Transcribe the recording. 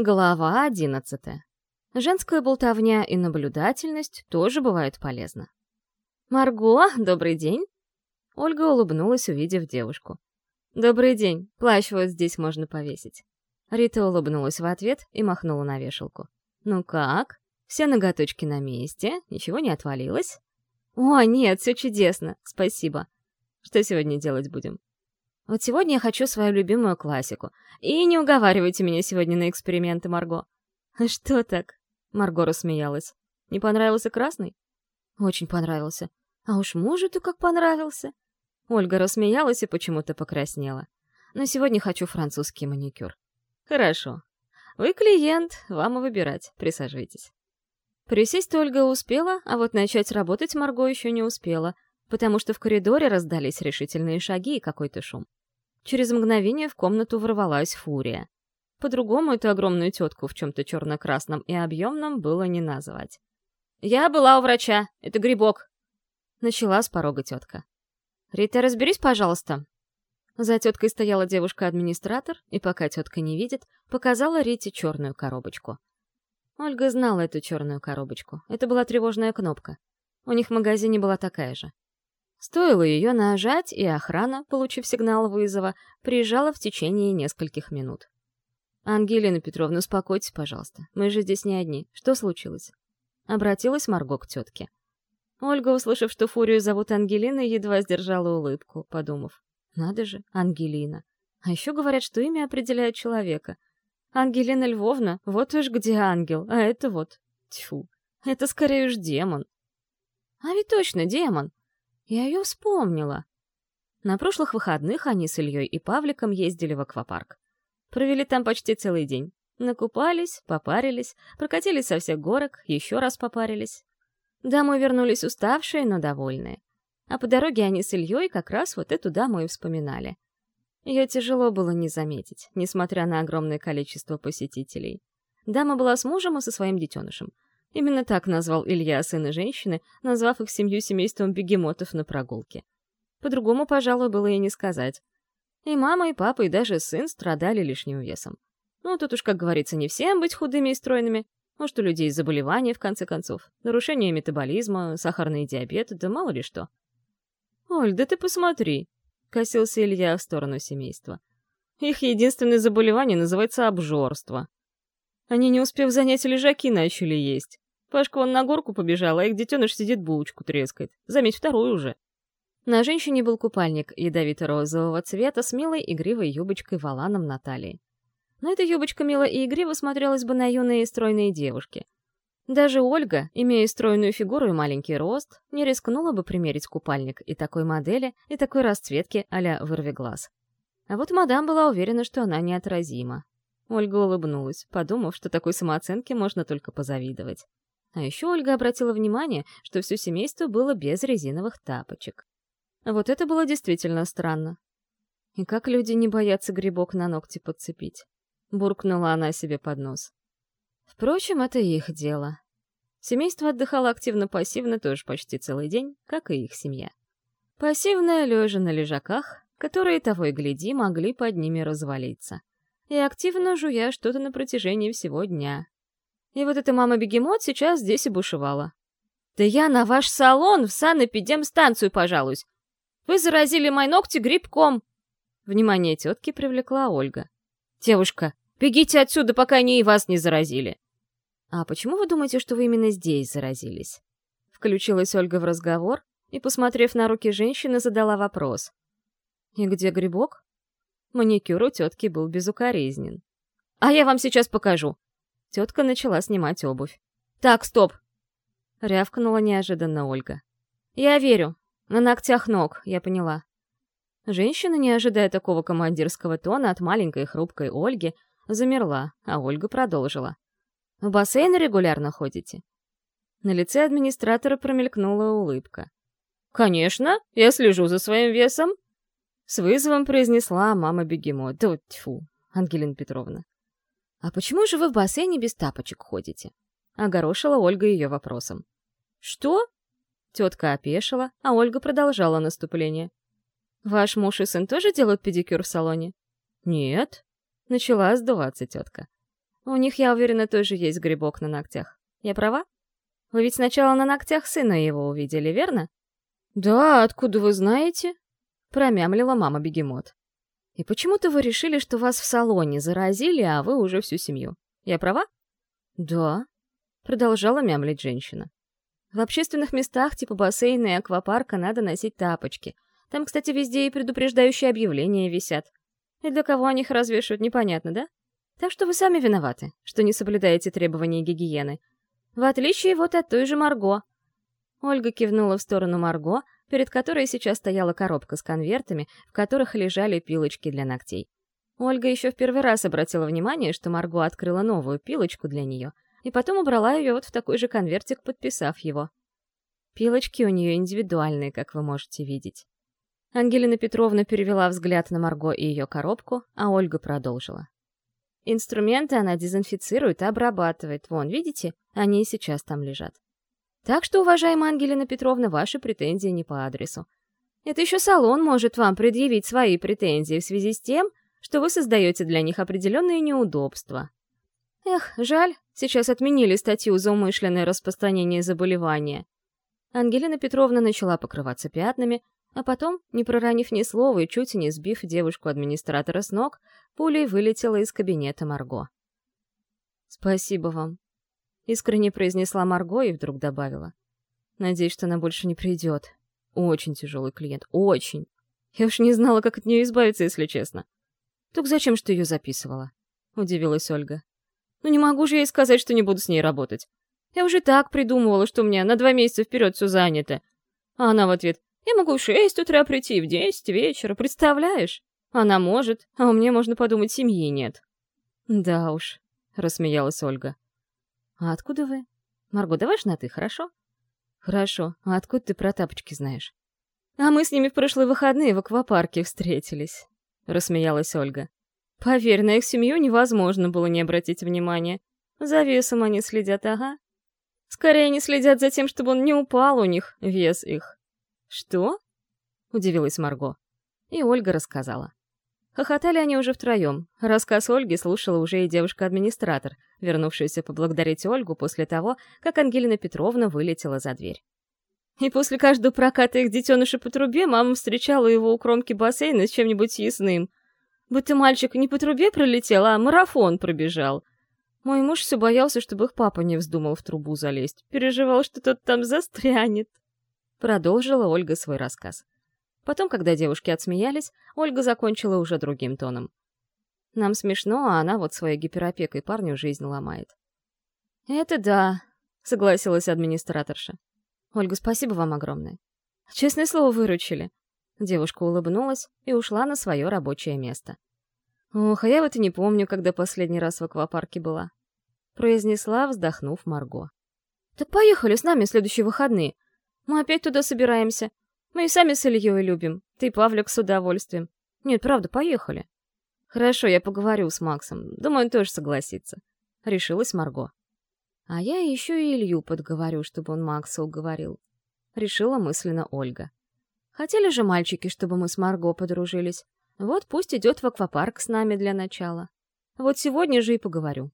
Глава одиннадцатая. Женская болтовня и наблюдательность тоже бывают полезны. «Марго, добрый день!» Ольга улыбнулась, увидев девушку. «Добрый день, плащ вот здесь можно повесить». Рита улыбнулась в ответ и махнула на вешалку. «Ну как? Все ноготочки на месте? Ничего не отвалилось?» «О, нет, все чудесно, спасибо. Что сегодня делать будем?» Вот сегодня я хочу свою любимую классику. И не уговаривайте меня сегодня на эксперименты, Марго. Что так? Марго рассмеялась. Не понравился красный? Очень понравился. А уж может и как понравился. Ольга рассмеялась и почему-то покраснела. Но сегодня хочу французский маникюр. Хорошо. Вы клиент, вам и выбирать. Присаживайтесь. Присесть Ольга успела, а вот начать работать Марго еще не успела, потому что в коридоре раздались решительные шаги и какой-то шум. Через мгновение в комнату ворвалась фурия. По-другому эту огромную тетку в чем-то черно-красном и объемном было не назвать. «Я была у врача. Это грибок!» Начала с порога тетка. «Рита, разберись, пожалуйста». За теткой стояла девушка-администратор, и пока тетка не видит, показала Рите черную коробочку. Ольга знала эту черную коробочку. Это была тревожная кнопка. У них в магазине была такая же. Стоило ее нажать, и охрана, получив сигнал вызова, приезжала в течение нескольких минут. «Ангелина Петровна, успокойтесь, пожалуйста. Мы же здесь не одни. Что случилось?» Обратилась Марго к тетке. Ольга, услышав, что Фурию зовут Ангелина, едва сдержала улыбку, подумав. «Надо же, Ангелина. А еще говорят, что имя определяет человека. Ангелина Львовна, вот уж где ангел, а это вот... Тьфу, это скорее уж демон». «А ведь точно демон!» Я ее вспомнила. На прошлых выходных они с Ильей и Павликом ездили в аквапарк. Провели там почти целый день. Накупались, попарились, прокатились со всех горок, еще раз попарились. Домой вернулись уставшие, но довольные. А по дороге они с Ильей как раз вот эту даму и вспоминали. Ее тяжело было не заметить, несмотря на огромное количество посетителей. Дама была с мужем и со своим детенышем — Именно так назвал Илья сына женщины, назвав их семью семейством бегемотов на прогулке. По-другому, пожалуй, было и не сказать. И мама, и папа, и даже сын страдали лишним весом. Ну, тут уж, как говорится, не всем быть худыми и стройными. Может, у людей заболевания, в конце концов, нарушение метаболизма, сахарный диабет, да мало ли что. «Оль, да ты посмотри!» — косился Илья в сторону семейства. «Их единственное заболевание называется обжорство. Они, не успев занять лежаки, начали есть. Пашка вон на горку побежала, а их детеныш сидит булочку трескает. Заметь, вторую уже. На женщине был купальник ядовито-розового цвета с милой игривой юбочкой-валаном на талии. Но эта юбочка мило и игриво смотрелась бы на юные и стройные девушки. Даже Ольга, имея стройную фигуру и маленький рост, не рискнула бы примерить купальник и такой модели, и такой расцветки а-ля вырви глаз. А вот мадам была уверена, что она неотразима. Ольга улыбнулась, подумав, что такой самооценке можно только позавидовать. А еще Ольга обратила внимание, что все семейство было без резиновых тапочек. Вот это было действительно странно. И как люди не боятся грибок на ногти подцепить? Буркнула она себе под нос. Впрочем, это их дело. Семейство отдыхало активно-пассивно тоже почти целый день, как и их семья. Пассивная лежа на лежаках, которые, того и гляди, могли под ними развалиться и активно жуя что-то на протяжении всего дня. И вот эта мама-бегемот сейчас здесь и бушевала. «Да я на ваш салон в санэпидемстанцию пожалуюсь! Вы заразили мои ногти грибком!» Внимание тетки привлекла Ольга. «Девушка, бегите отсюда, пока они и вас не заразили!» «А почему вы думаете, что вы именно здесь заразились?» Включилась Ольга в разговор и, посмотрев на руки женщины, задала вопрос. «И где грибок?» Маникюр у тетки был безукоризнен. «А я вам сейчас покажу!» Тетка начала снимать обувь. «Так, стоп!» Рявкнула неожиданно Ольга. «Я верю. На ногтях ног, я поняла». Женщина, не ожидая такого командирского тона от маленькой хрупкой Ольги, замерла, а Ольга продолжила. «В бассейн регулярно ходите?» На лице администратора промелькнула улыбка. «Конечно, я слежу за своим весом», с вызовом произнесла мама бегемот. Да тьфу, Ангелина Петровна. «А почему же вы в бассейне без тапочек ходите?» Огорошила Ольга ее вопросом. «Что?» Тетка опешила, а Ольга продолжала наступление. «Ваш муж и сын тоже делают педикюр в салоне?» «Нет», — начала сдуваться тетка. У них, я уверена, тоже есть грибок на ногтях. Я права? Вы ведь сначала на ногтях сына его увидели, верно? Да, откуда вы знаете? Промямлила мама-бегемот. И почему-то вы решили, что вас в салоне заразили, а вы уже всю семью. Я права? Да, продолжала мямлить женщина. В общественных местах типа бассейна и аквапарка надо носить тапочки. Там, кстати, везде и предупреждающие объявления висят. И для кого они их развешивают, непонятно, да? Так что вы сами виноваты, что не соблюдаете требования гигиены. В отличие вот от той же Марго. Ольга кивнула в сторону Марго, перед которой сейчас стояла коробка с конвертами, в которых лежали пилочки для ногтей. Ольга еще в первый раз обратила внимание, что Марго открыла новую пилочку для нее — и потом убрала ее вот в такой же конвертик, подписав его. Пилочки у нее индивидуальные, как вы можете видеть. Ангелина Петровна перевела взгляд на Марго и ее коробку, а Ольга продолжила. Инструменты она дезинфицирует и обрабатывает. Вон, видите? Они и сейчас там лежат. Так что, уважаемая Ангелина Петровна, ваши претензии не по адресу. Это еще салон может вам предъявить свои претензии в связи с тем, что вы создаете для них определенные неудобства. Эх, жаль, сейчас отменили статью за умышленное распространение заболевания. Ангелина Петровна начала покрываться пятнами, а потом, не проронив ни слова и чуть не сбив девушку-администратора с ног, пулей вылетела из кабинета Марго. «Спасибо вам», — искренне произнесла Марго и вдруг добавила. «Надеюсь, что она больше не придет. Очень тяжелый клиент, очень. Я уж не знала, как от нее избавиться, если честно». «Так зачем что ее записывала?» — удивилась Ольга. Ну не могу же ей сказать, что не буду с ней работать. Я уже так придумывала, что у меня на два месяца вперед все занято. А она в ответ, я могу в шесть утра прийти, в десять вечера, представляешь? Она может, а у меня, можно подумать, семьи нет. Да уж, рассмеялась Ольга. А откуда вы? Марго, давай на ты, хорошо? Хорошо. А откуда ты про тапочки знаешь? А мы с ними в прошлые выходные в аквапарке встретились, рассмеялась Ольга. Поверь, на их семью невозможно было не обратить внимания. За весом они следят, ага. Скорее они следят за тем, чтобы он не упал у них, вес их. Что? Удивилась Марго. И Ольга рассказала. Хохотали они уже втроем. Рассказ Ольги слушала уже и девушка-администратор, вернувшаяся поблагодарить Ольгу после того, как Ангелина Петровна вылетела за дверь. И после каждого проката их детеныша по трубе мама встречала его у кромки бассейна с чем-нибудь съестным, Будто мальчик не по трубе пролетел, а марафон пробежал. Мой муж все боялся, чтобы их папа не вздумал в трубу залезть. Переживал, что тот там застрянет. Продолжила Ольга свой рассказ. Потом, когда девушки отсмеялись, Ольга закончила уже другим тоном. Нам смешно, а она вот своей гиперопекой парню жизнь ломает. «Это да», — согласилась администраторша. «Ольга, спасибо вам огромное. Честное слово, выручили. Девушка улыбнулась и ушла на свое рабочее место. «Ох, а я вот и не помню, когда последний раз в аквапарке была», — произнесла, вздохнув Марго. «Так поехали с нами следующие выходные. Мы опять туда собираемся. Мы и сами с Ильей любим. Ты, Павлик, с удовольствием. Нет, правда, поехали». «Хорошо, я поговорю с Максом. Думаю, он тоже согласится», — решилась Марго. «А я еще и Илью подговорю, чтобы он Макса уговорил», — решила мысленно Ольга. Хотели же мальчики, чтобы мы с Марго подружились. Вот пусть идет в аквапарк с нами для начала. Вот сегодня же и поговорю.